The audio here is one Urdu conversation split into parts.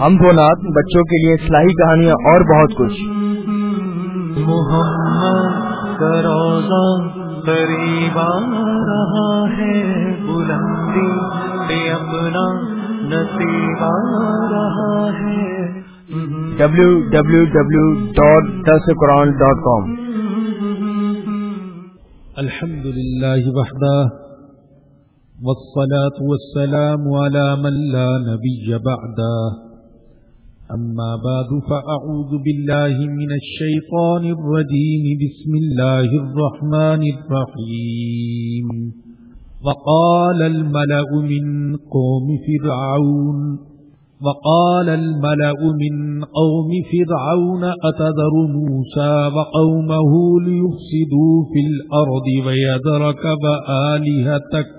ہم دو نات بچوں کے لیے اصلاحی کہانیاں اور بہت کچھ۔ محمد روزہ قریب رہا ہے بلندی پہ اپنا نصیب رہا ہے۔ W W W dot this Quran dot com الحمد لله وحده والصلاة والسلام على من لا نبي بعده. أما بعد، فأعوذ بالله من الشيطان الرجيم. بسم الله الرحمن الرحيم. وقال الملأ من قوم فرعون، وقال الملأ من قوم فرعون، أتذر موسى وقومه ليفسدوا في الأرض ويذرك بآلهتك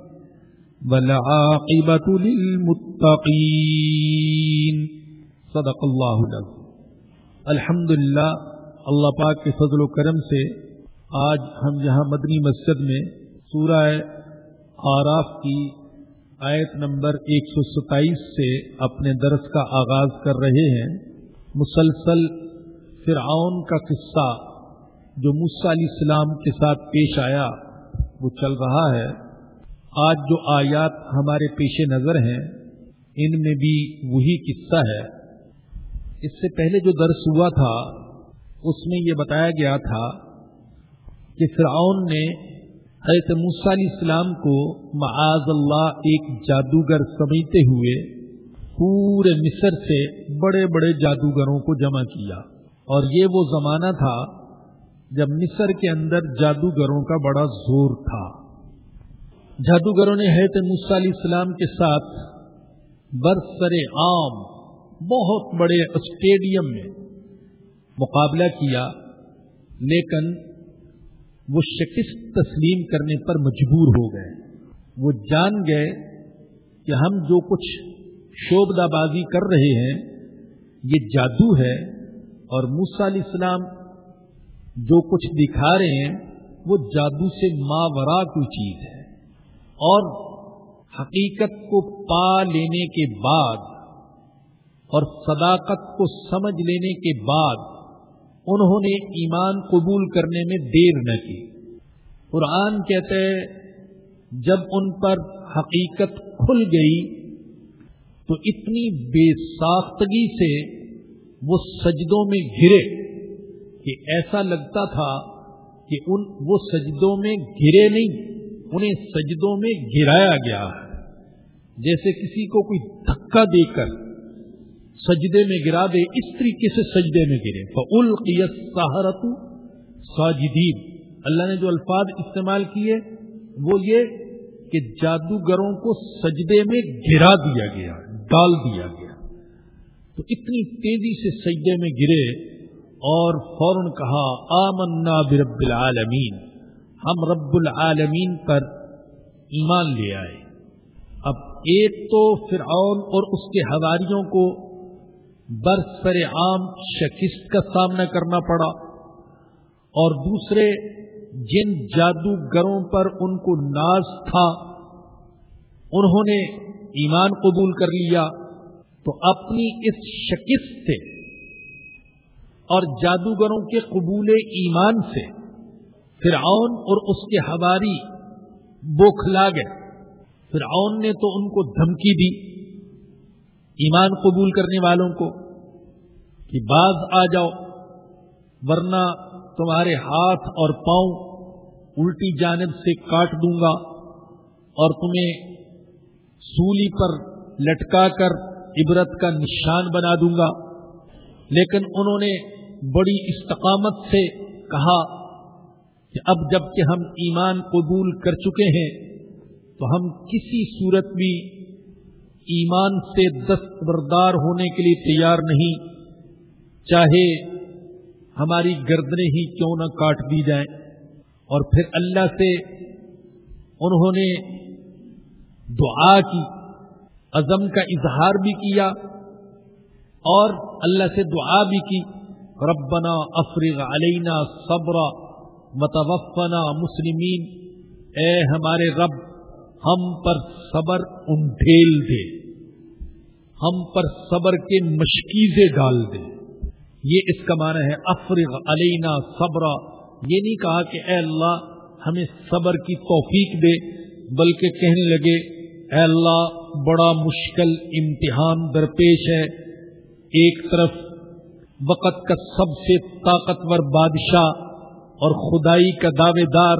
والعاقبة للمتقين. صدق الله الحمد للہ اللہ پاک کے فضل و کرم سے آج ہم یہاں مدنی مسجد میں سورہ آراف کی آیت نمبر ایک سو ستائیس سے اپنے درس کا آغاز کر رہے ہیں۔ مسلسل فرعون کا قصہ جو مصع علیہ السلام کے ساتھ پیش آیا، وہ چل رہا ہے۔ آج جو آیات ہمارے پیش نظر ہیں، ان میں بھی وہی قصہ ہے۔ اس سے پہلے جو درس ہوا تھا، اس میں یہ بتایا گیا تھا کہ فرعون نے حضرت موسیٰ علیہ السلام کو معاذ اللہ ایک جادوگر سمجھتے ہوئے پورے مصر سے بڑے بڑے جادوگروں کو جمع کیا۔ اور یہ وہ زمانہ تھا جب مصر کے اندر جادوگروں کا بڑا زور تھا۔ جادوگروں نے حضرت موسیٰ علیہ السلام کے ساتھ برسر عام، بہت بڑے اسٹیڈیم میں مقابلہ کیا، لیکن وہ شکست تسلیم کرنے پر مجبور ہو گئے۔ وہ جان گئے کہ ہم جو کچھ شوبدہ بازی کر رہے ہیں، یہ جادو ہے اور موسا علیہ السلام جو کچھ دکھا رہے ہیں، وہ جادو سے ماورا کوئی چیز ہے۔ اور حقیقت کو پا لینے کے بعد اور صداقت کو سمجھ لینے کے بعد انہوں نے ایمان قبول کرنے میں دیر نہ کی۔ قرآن کہتے جب ان پر حقیقت کھل گئی تو اتنی بے ساختگی سے وہ سجدوں میں گرے کہ ایسا لگتا تھا کہ ان وہ سجدوں میں گرے نہیں۔ انہیں سجدوں میں گرایا گیا ہے۔ جیسے کسی کو کوئی دھکا دے کر سجدے میں گرا دے، اس طریقے سے سجدے میں گرے۔ فلقیت سہارت ساجدین اللہ نے جو الفاظ استعمال کیے، وہ یہ کہ جادوگروں کو سجدے میں گرا دیا گیا، ڈال دیا گیا۔ تو اتنی تیزی سے سجدے میں گرے اور فوراً کہا، آمنا برب العالمین۔ ہم رب العالمین پر ایمان لے آئے۔ اب ایک تو فرعون اور اس کے ہواریوں کو برسر عام شکست کا سامنا کرنا پڑا اور دوسرے جن جادوگروں پر ان کو ناز تھا، انہوں نے ایمان قبول کر لیا۔ تو اپنی اس شکست سے اور جادوگروں کے قبول ایمان سے فرعون اور اس کے ہواری بوکھلا گئے۔ فرعون نے تو ان کو دھمکی دی ایمان قبول کرنے والوں کو کہ باز آ جاؤ، ورنہ تمہارے ہاتھ اور پاؤں الٹی جانب سے کاٹ دوں گا اور تمہیں سولی پر لٹکا کر عبرت کا نشان بنا دوں گا۔ لیکن انہوں نے بڑی استقامت سے کہا کہ اب جبکہ ہم ایمان قبول کر چکے ہیں، تو ہم کسی صورت بھی ایمان سے دستبردار ہونے کے لیے تیار نہیں۔ چاہے ہماری گردنیں ہی کیوں نہ کاٹ دی جائیں۔ اور پھر اللہ سے انہوں نے دعا کی، عزم کا اظہار بھی کیا اور اللہ سے دعا بھی کی، ربنا افرغ علینا صبر متوفنا مسلمین۔ اے ہمارے رب، ہم پر صبر انڈھیل دے۔ ہم پر صبر کے مشکیزیں ڈال دے۔ یہ اس کا معنی ہے افرغ علینا صبر یہ نہیں کہا کہ اے اللہ، ہمیں صبر کی توفیق دے، بلکہ کہنے لگے، اے اللہ، بڑا مشکل امتحان درپیش ہے۔ ایک طرف وقت کا سب سے طاقتور بادشاہ اور خدائی کا دعوے دار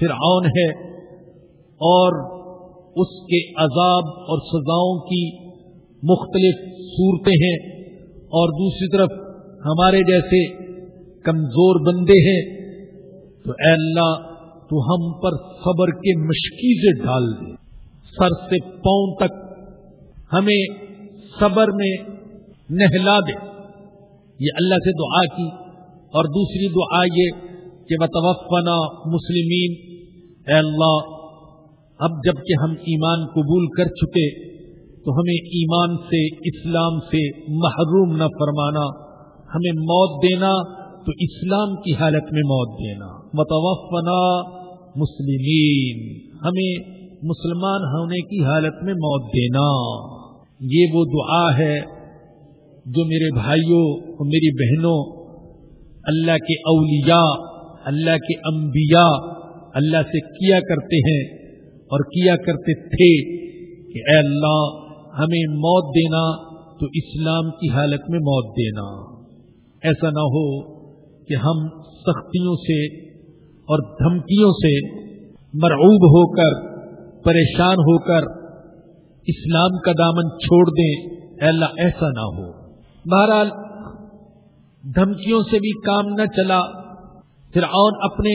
فرعون ہے اور اس کے عذاب اور سزاؤں کی مختلف صورتیں ہیں اور دوسری طرف ہمارے جیسے کمزور بندے ہیں، تو اے اللہ تو ہم پر صبر کے مشکیزیں ڈال دے۔ سر سے پاؤں تک ہمیں صبر میں نہلا دے۔ یہ اللہ سے دعا کی۔ اور دوسری دعا یہ کہ بتوفنا مسلمین اے اللہ، اب جبکہ ہم ایمان قبول کر چکے، تو ہمیں ایمان سے، اسلام سے محروم نہ فرمانا، ہمیں موت دینا، تو اسلام کی حالت میں موت دینا۔ متوفنا مسلمین ہمیں مسلمان ہونے کی حالت میں موت دینا۔ یہ وہ دعا ہے جو میرے بھائیوں اور میری بہنوں اللہ کے اولیاء، اللہ کے انبیاء، اللہ سے کیا کرتے ہیں اور کیا کرتے تھے کہ اے اللہ ہمیں موت دینا تو اسلام کی حالت میں موت دینا۔ ایسا نہ ہو کہ ہم سختیوں سے اور دھمکیوں سے مرعوب ہو کر پریشان ہو کر اسلام کا دامن چھوڑ دیں۔ اللہ ایسا نہ ہو۔ بہرحال دھمکیوں سے بھی کام نہ چلا پھر اپنے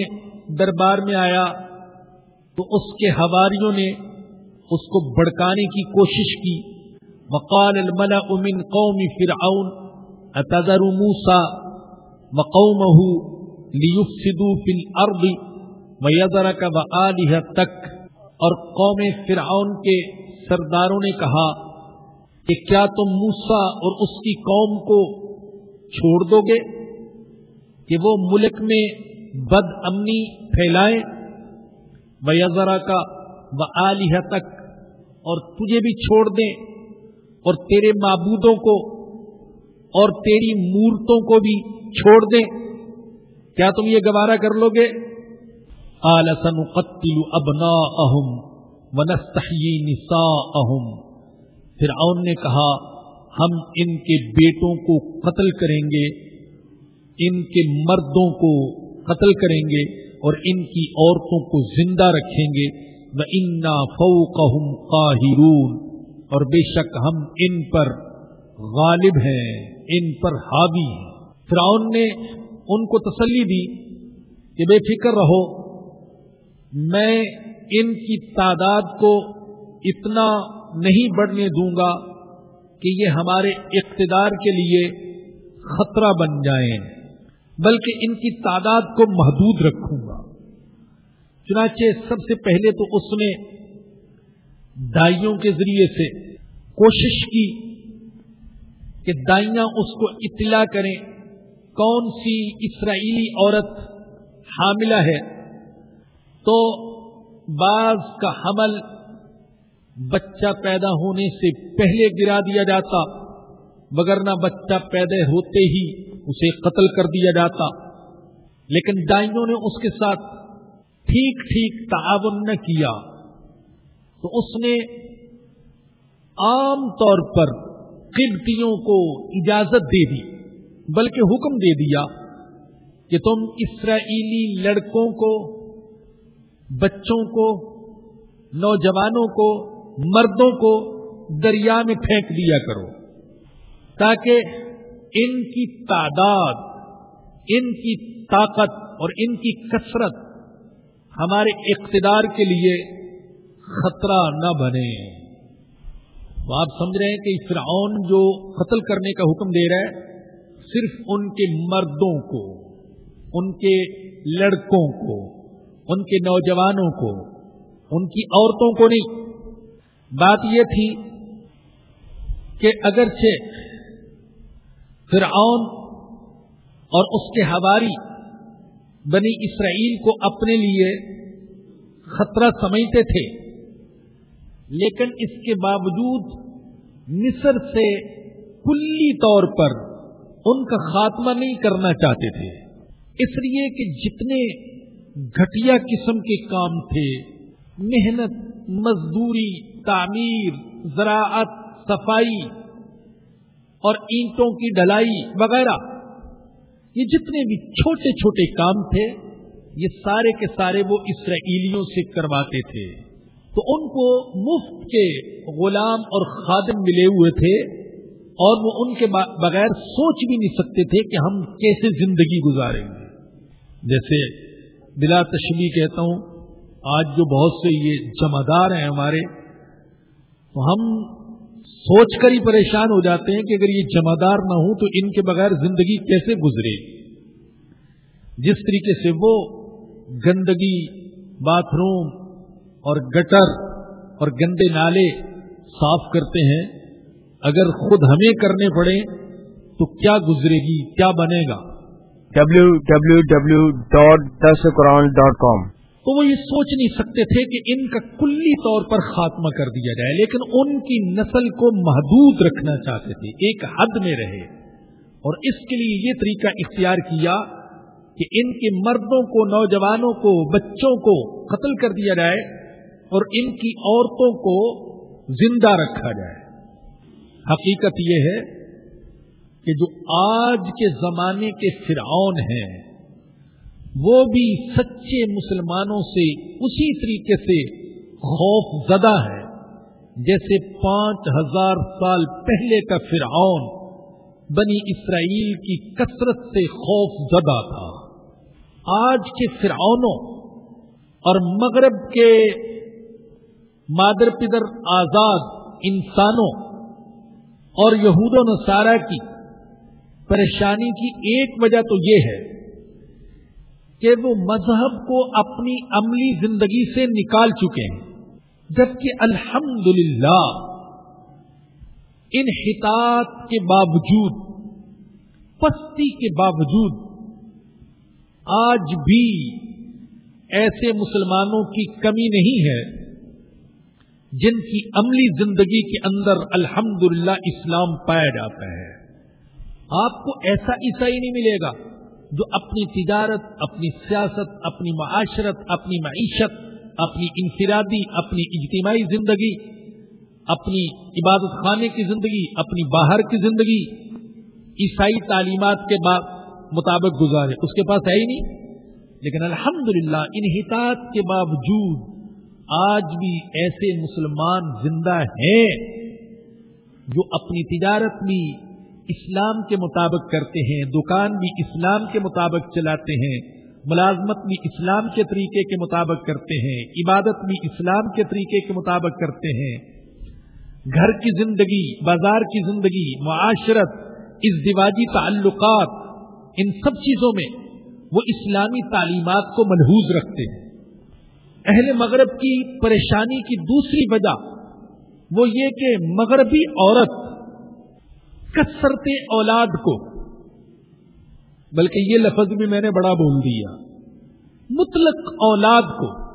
دربار میں آیا تو اس کے ہواریوں نے اس کو بڑکانے کی کوشش کی۔ وقال الملا امن قومی فرعون اتذر موسا وقومه ليفسدوا في الارض ويذرك وآلهتك اور قوم فرعون کے سرداروں نے کہا کہ کیا تم موسا اور اس کی قوم کو چھوڑ دو گے کہ وہ ملک میں بد امنی پھیلائیں وزرا کا و عالیہ تک اور تجھے بھی چھوڑ دیں، اور تیرے معبودوں کو اور تیری مورتوں کو بھی چھوڑ دیں۔ کیا تم یہ گوارا کر لو گے؟ قال سنقتل ابناءهم ونستحيي نساءهم۔ فرعون نے کہا ہم ان کے بیٹوں کو قتل کریں گے، ان کے مردوں کو قتل کریں گے اور ان کی عورتوں کو زندہ رکھیں گے۔ وہ انا فوقهم قاہرون اور بے شک ہم ان پر غالب ہیں، ان پر حاوی ہیں۔ فرعون نے ان کو تسلی دی کہ بے فکر رہو، میں ان کی تعداد کو اتنا نہیں بڑھنے دوں گا۔ کہ یہ ہمارے اقتدار کے لیے خطرہ بن جائیں، بلکہ ان کی تعداد کو محدود رکھوں گا۔ چنانچہ سب سے پہلے تو اس نے دائیوں کے ذریعے سے کوشش کی کہ دائیاں اس کو اطلاع کریں، کون سی اسرائیلی عورت حاملہ ہے؟ تو بعض کا حمل بچہ پیدا ہونے سے پہلے گرا دیا جاتا، مگر نہ بچہ پیدا ہوتے ہی اسے قتل کر دیا جاتا۔ لیکن ڈائنوں نے اس کے ساتھ ٹھیک ٹھیک تعاون نہ کیا۔ تو اس نے عام طور پر قبطیوں کو اجازت دے دی، بلکہ حکم دے دیا کہ تم اسرائیلی لڑکوں کو، بچوں کو، نوجوانوں کو مردوں کو دریا میں پھینک دیا کرو، تاکہ ان کی تعداد، ان کی طاقت اور ان کی کثرت ہمارے اقتدار کے لیے خطرہ نہ بنے۔ تو آپ سمجھ رہے ہیں کہ فرعون جو قتل کرنے کا حکم دے رہا ہے، صرف ان کے مردوں کو، ان کے لڑکوں کو، ان کے نوجوانوں کو، ان کی عورتوں کو نہیں بات یہ تھی کہ اگرچہ فرعون اور اس کے ہواری بنی اسرائیل کو اپنے لیے خطرہ سمجھتے تھے، لیکن اس کے باوجود مصر سے کلی طور پر ان کا خاتمہ نہیں کرنا چاہتے تھے۔ اس لیے کہ جتنے گھٹیا قسم کے کام تھے، محنت، مزدوری تعمیر، زراعت، صفائی اور اینٹوں کی ڈلائی وغیرہ۔ یہ جتنے بھی چھوٹے چھوٹے کام تھے، یہ سارے کے سارے وہ اسرائیلیوں سے کرواتے تھے۔ تو ان کو مفت کے غلام اور خادم ملے ہوئے تھے اور وہ ان کے بغیر سوچ بھی نہیں سکتے تھے کہ ہم کیسے زندگی گزاریں گے۔ جیسے بلا تشمی کہتا ہوں، آج جو بہت سے یہ جمعدار ہیں ہمارے تو ہم سوچ کر ہی پریشان ہو جاتے ہیں کہ اگر یہ جمعدار نہ ہوں تو ان کے بغیر زندگی کیسے گزرے؟ جس طریقے سے وہ گندگی باتھ روم اور گٹر اور گندے نالے صاف کرتے ہیں، اگر خود ہمیں کرنے پڑے تو کیا گزرے گی؟ کیا بنے گا؟ W W W dot this Quran dot com تو وہ یہ سوچ نہیں سکتے تھے کہ ان کا کلی طور پر خاتمہ کر دیا جائے، لیکن ان کی نسل کو محدود رکھنا چاہتے تھے، ایک حد میں رہے۔ اور اس کے لیے یہ طریقہ اختیار کیا کہ ان کے مردوں کو، نوجوانوں کو، بچوں کو قتل کر دیا جائے اور ان کی عورتوں کو زندہ رکھا جائے۔ حقیقت یہ ہے کہ جو آج کے زمانے کے فرعون ہیں وہ بھی سچے مسلمانوں سے اسی طریقے سے خوف زدہ ہے، جیسے پانچ ہزار سال پہلے کا فرعون بنی اسرائیل کی کثرت سے خوف زدہ تھا۔ آج کے فرعونوں اور مغرب کے مادر پدر آزاد انسانوں اور یہود و نصارہ کی پریشانی کی ایک وجہ تو یہ ہے کہ وہ مذہب کو اپنی عملی زندگی سے نکال چکے ہیں۔ جبکہ الحمد للہ ان کے باوجود، پستی کے باوجود آج بھی ایسے مسلمانوں کی کمی نہیں ہے جن کی عملی زندگی کے اندر الحمد اسلام پایا جاتا ہے۔ آپ کو ایسا عیسائی نہیں ملے گا۔ جو اپنی تجارت، اپنی سیاست، اپنی معاشرت، اپنی معیشت، اپنی انفرادی، اپنی اجتماعی زندگی، اپنی عبادت خانے کی زندگی، اپنی باہر کی زندگی، عیسائی تعلیمات کے بعد مطابق گزارے۔ اس کے پاس ہے ہی نہیں۔ لیکن الحمدللہ للہ انحطاط کے باوجود آج بھی ایسے مسلمان زندہ ہیں جو اپنی تجارت بھی اسلام کے مطابق کرتے ہیں، دکان بھی اسلام کے مطابق چلاتے ہیں، ملازمت بھی اسلام کے طریقے کے مطابق کرتے ہیں، عبادت بھی اسلام کے طریقے کے مطابق کرتے ہیں۔ گھر کی زندگی، بازار کی زندگی، معاشرت ازدواجی تعلقات، ان سب چیزوں میں وہ اسلامی تعلیمات کو ملحوظ رکھتے ہیں۔ اہل مغرب کی پریشانی کی دوسری وجہ وہ یہ کہ مغربی عورت کثرت اولاد کو، بلکہ یہ لفظ بھی میں نے بڑا بول دیا، مطلق اولاد کو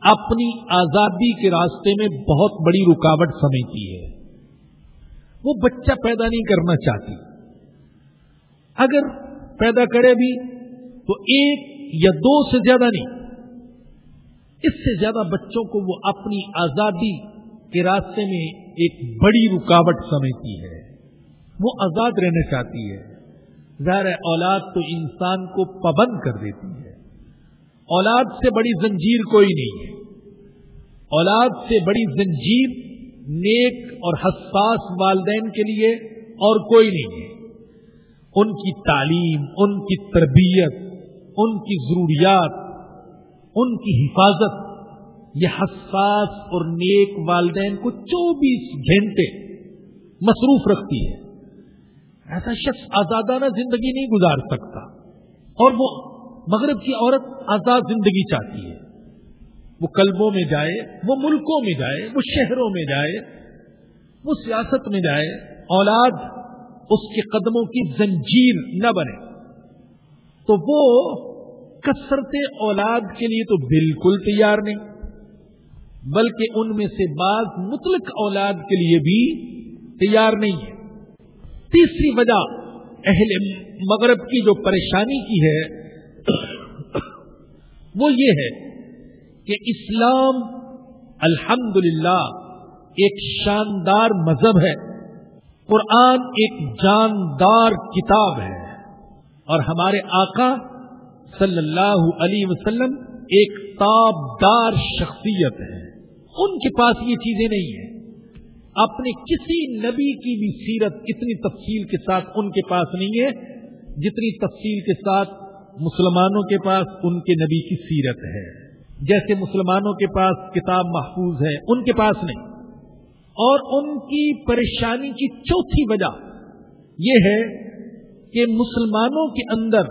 اپنی آزادی کے راستے میں بہت بڑی رکاوٹ سمجھتی ہے۔ وہ بچہ پیدا نہیں کرنا چاہتی۔ اگر پیدا کرے بھی تو ایک یا دو سے زیادہ نہیں، اس سے زیادہ بچوں کو وہ اپنی آزادی کے راستے میں ایک بڑی رکاوٹ سمجھتی ہے۔ وہ آزاد رہنا چاہتی ہے۔ ظاہر ہے، اولاد تو انسان کو پابند کر دیتی ہے۔ اولاد سے بڑی زنجیر کوئی نہیں ہے۔ اولاد سے بڑی زنجیر نیک اور حساس والدین کے لیے اور کوئی نہیں ہے۔ ان کی تعلیم، ان کی تربیت، ان کی ضروریات، ان کی حفاظت، یہ حساس اور نیک والدین کو چوبیس گھنٹے مصروف رکھتی ہے۔ ایسا شخص آزادانہ زندگی نہیں گزار سکتا۔ اور وہ مغرب کی عورت آزاد زندگی چاہتی ہے۔ وہ قلبوں میں جائے، وہ ملکوں میں جائے، وہ شہروں میں جائے، وہ سیاست میں جائے، اولاد اس کے قدموں کی زنجیر نہ بنے۔ تو وہ کثرت اولاد کے لیے تو بالکل تیار نہیں، بلکہ ان میں سے بعض مطلق اولاد کے لیے بھی تیار نہیں ہے۔ تیسری وجہ اہل مغرب کی جو پریشانی کی ہے، وہ یہ ہے کہ اسلام الحمد ایک شاندار مذہب ہے۔ قرآن ایک جاندار کتاب ہے۔ اور ہمارے آقا صلی اللہ علیہ وسلم ایک تابدار شخصیت ہے۔ ان کے پاس یہ چیزیں نہیں ہیں۔ اپنے کسی نبی کی بھی سیرت اتنی تفصیل کے ساتھ ان کے پاس نہیں ہے جتنی تفصیل کے ساتھ مسلمانوں کے پاس ان کے نبی کی سیرت ہے۔ جیسے مسلمانوں کے پاس کتاب محفوظ ہے، ان کے پاس نہیں۔ اور ان کی پریشانی کی چوتھی وجہ یہ ہے کہ مسلمانوں کے اندر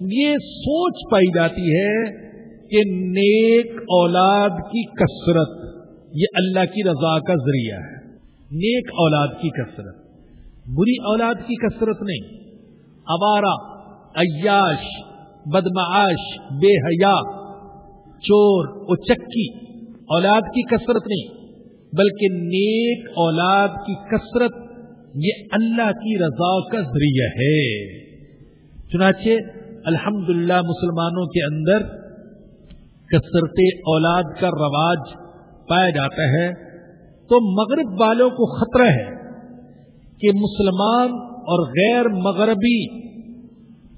یہ سوچ پائی جاتی ہے کہ نیک اولاد کی کثرت یہ اللہ کی رضا کا ذریعہ ہے۔ نیک اولاد کی کثرت۔ بری اولاد کی کثرت نہیں۔ اوارا عیاش، بدمعاش، بے حیا، چور اچکی اولاد کی کثرت نہیں، بلکہ نیک اولاد کی کثرت یہ اللہ کی رضا کا ذریعہ ہے۔ چنانچہ الحمد مسلمانوں کے اندر کثرت اولاد کا رواج پایا جاتا ہے۔ تو مغرب والوں کو خطرہ ہے کہ مسلمان اور غیر مغربی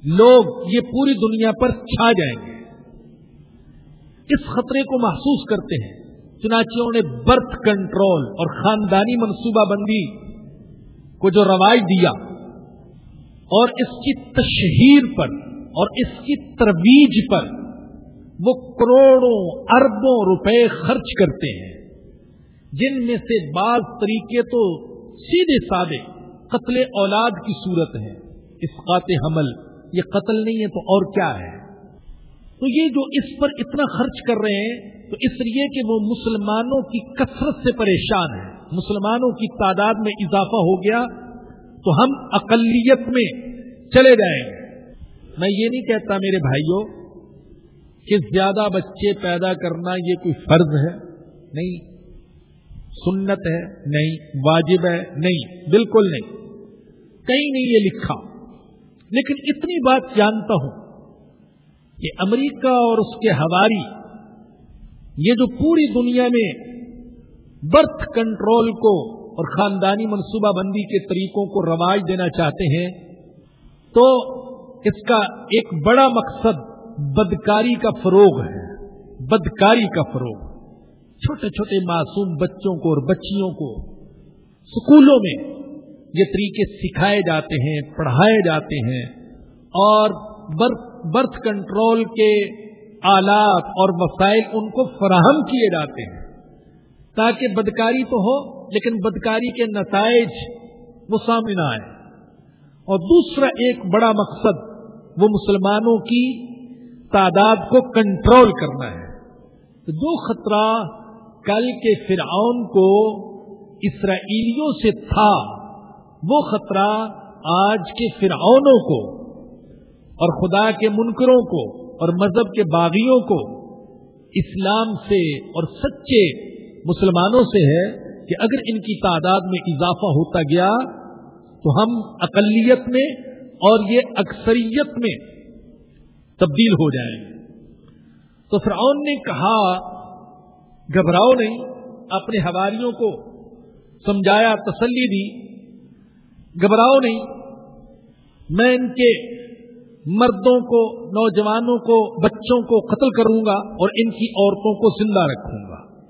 لوگ یہ پوری دنیا پر چھا جائیں گے۔ اس خطرے کو محسوس کرتے ہیں۔ چنانچہ نے برتھ کنٹرول اور خاندانی منصوبہ بندی کو جو رواج دیا اور اس کی تشہیر پر اور اس کی ترویج پر وہ کروڑوں اربوں روپے خرچ کرتے ہیں۔ جن میں سے بعض طریقے تو سیدھے سادے قتل اولاد کی صورت ہے۔ اس قات حمل، یہ قتل نہیں ہے تو اور کیا ہے؟ تو یہ جو اس پر اتنا خرچ کر رہے ہیں، تو اس لیے کہ وہ مسلمانوں کی کثرت سے پریشان ہیں۔ مسلمانوں کی تعداد میں اضافہ ہو گیا تو ہم اقلیت میں چلے جائیں گے۔ میں یہ نہیں کہتا میرے بھائیوں کہ زیادہ بچے پیدا کرنا یہ کوئی فرض ہے۔ نہیں سنت ہے، نہیں، واجب ہے، نہیں، بالکل نہیں۔ کہیں نہیں یہ لکھا۔ لیکن اتنی بات جانتا ہوں کہ امریکہ اور اس کے ہواری یہ جو پوری دنیا میں برتھ کنٹرول کو اور خاندانی منصوبہ بندی کے طریقوں کو رواج دینا چاہتے ہیں، تو اس کا ایک بڑا مقصد بدکاری کا فروغ ہے۔ بدکاری کا فروغ۔ چھوٹے چھوٹے معصوم بچوں کو اور بچیوں کو سکولوں میں یہ طریقے سکھائے جاتے ہیں، پڑھائے جاتے ہیں اور برتھ کنٹرول کے آلات اور وسائل ان کو فراہم کیے جاتے ہیں۔ تاکہ بدکاری تو ہو، لیکن بدکاری کے نتائج وہ سامنے آئے۔ اور دوسرا ایک بڑا مقصد وہ مسلمانوں کی تعداد کو کنٹرول کرنا ہے۔ جو خطرہ کل کے فرعون کو اسرائیلیوں سے تھا وہ خطرہ آج کے فرعونوں کو اور خدا کے منکروں کو اور مذہب کے باغیوں کو اسلام سے اور سچے مسلمانوں سے ہے کہ اگر ان کی تعداد میں اضافہ ہوتا گیا تو ہم اقلیت میں اور یہ اکثریت میں تبدیل ہو جائیں گے۔ تو فرعون نے کہا گھبراؤ نہیں، اپنے ہواریوں کو سمجھایا، تسلی دی۔ گھبراؤ نہیں، میں ان کے مردوں کو، نوجوانوں کو، بچوں کو قتل کروں گا اور ان کی عورتوں کو زندہ رکھوں گا۔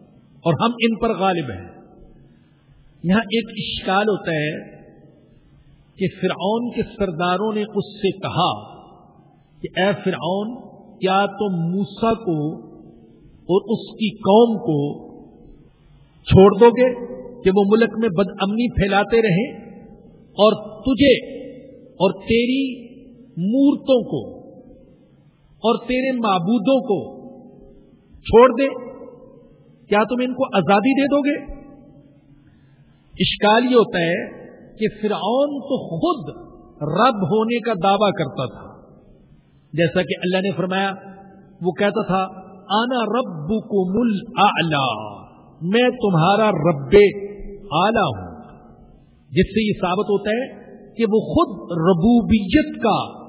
اور ہم ان پر غالب ہیں۔ یہاں ایک اشکال ہوتا ہے کہ فرعون کے سرداروں نے اس سے کہا کہ اے فرعون، کیا تم موسا کو اور اس کی قوم کو چھوڑ دو گے کہ وہ ملک میں بد امنی پھیلاتے رہیں اور تجھے اور تیری مورتوں کو اور تیرے معبودوں کو چھوڑ دے۔ کیا تم ان کو آزادی دے دو گے؟ اشکال یہ ہوتا ہے کہ فرعون تو خود رب ہونے کا دعوی کرتا تھا۔ جیسا کہ اللہ نے فرمایا، وہ کہتا تھا آنا رب کو مل میں تمہارا رب آلہ ہوں۔ جس سے یہ ثابت ہوتا ہے کہ وہ خود ربوبیت کا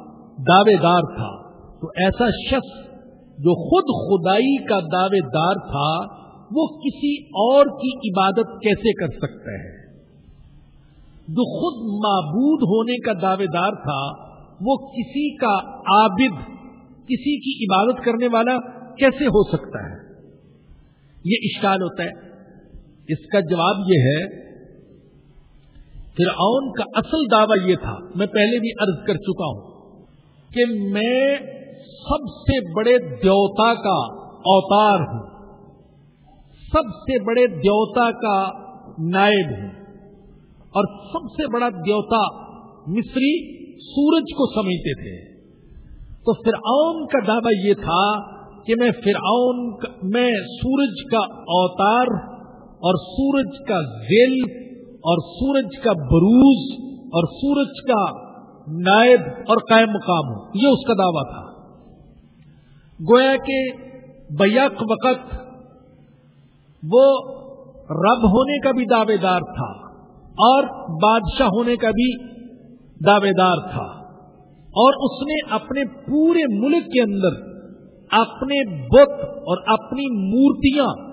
دعوے دار تھا۔ تو ایسا شخص جو خود خدائی کا دعوے دار تھا، وہ کسی اور کی عبادت کیسے کر سکتا ہے؟ جو خود معبود ہونے کا دعوے دار تھا، وہ کسی کا عابد، کسی کی عبادت کرنے والا کیسے ہو سکتا ہے؟ یہ اشکال ہوتا ہے۔ اس کا جواب یہ ہے، فرعون کا اصل دعویٰ یہ تھا، میں پہلے بھی عرض کر چکا ہوں، کہ میں سب سے بڑے دیوتا کا اوتار ہوں۔ سب سے بڑے دیوتا کا نائب ہوں۔ اور سب سے بڑا دیوتا مصری سورج کو سمجھتے تھے۔ تو فرعون کا دعویٰ یہ تھا کہ میں فرعون میں سورج کا اوتار اور سورج کا ذیل اور سورج کا بروز اور سورج کا نائب اور قائم مقام ہوں۔ یہ اس کا دعویٰ تھا۔ گویا کہ بیک وقت وہ رب ہونے کا بھی دعوے دار تھا اور بادشاہ ہونے کا بھی دعوے دار تھا اور اس نے اپنے پورے ملک کے اندر اپنے بت اور اپنی مورتیاں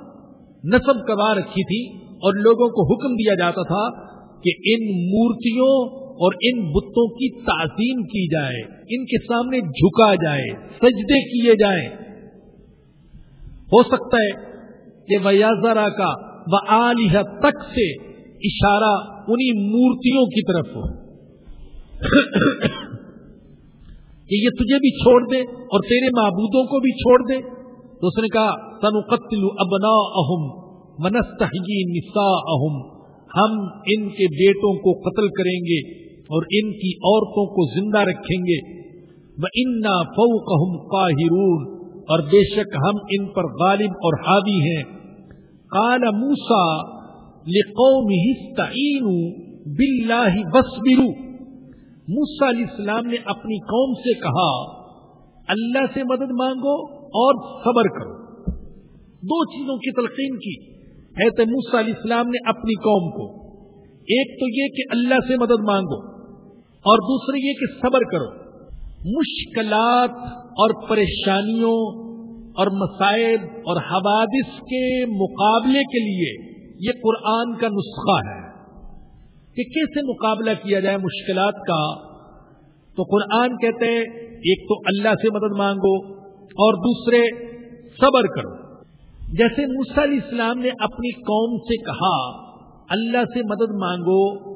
نصب کروا رکھی تھی اور لوگوں کو حکم دیا جاتا تھا کہ ان مورتیوں اور ان بتوں کی تعظیم کی جائے، ان کے سامنے جھکا جائے، سجدے کیے جائیں۔ ہو سکتا ہے کہ ویازرا کا و عالیہ تک سے اشارہ انہی مورتیوں کی طرف ہو۔ کہ یہ تجھے بھی چھوڑ دے اور تیرے معبودوں کو بھی چھوڑ دے۔ تو اس نے کہا تن قتل ابنا اہم منستحی نسا اہم ہم ان کے بیٹوں کو قتل کریں گے اور ان کی عورتوں کو زندہ رکھیں گے۔ وہ انا فوق قاہرون اور بے شک ہم ان پر غالب اور حاوی ہیں۔ کال موسا لقوم باللہ وصبروا موسا علیہ السلام نے اپنی قوم سے کہا، اللہ سے مدد مانگو اور صبر کرو۔ دو چیزوں کی تلقین کی۔ ہے تو موسا علیہ السلام نے اپنی قوم کو۔ ایک تو یہ کہ اللہ سے مدد مانگو اور دوسرے یہ کہ صبر کرو۔ مشکلات اور پریشانیوں اور مسائل اور حوادث کے مقابلے کے لیے یہ قرآن کا نسخہ ہے۔ کہ کیسے مقابلہ کیا جائے مشکلات کا؟ تو قرآن کہتے ہیں، ایک تو اللہ سے مدد مانگو اور دوسرے صبر کرو۔ جیسے علیہ السلام نے اپنی قوم سے کہا، اللہ سے مدد مانگو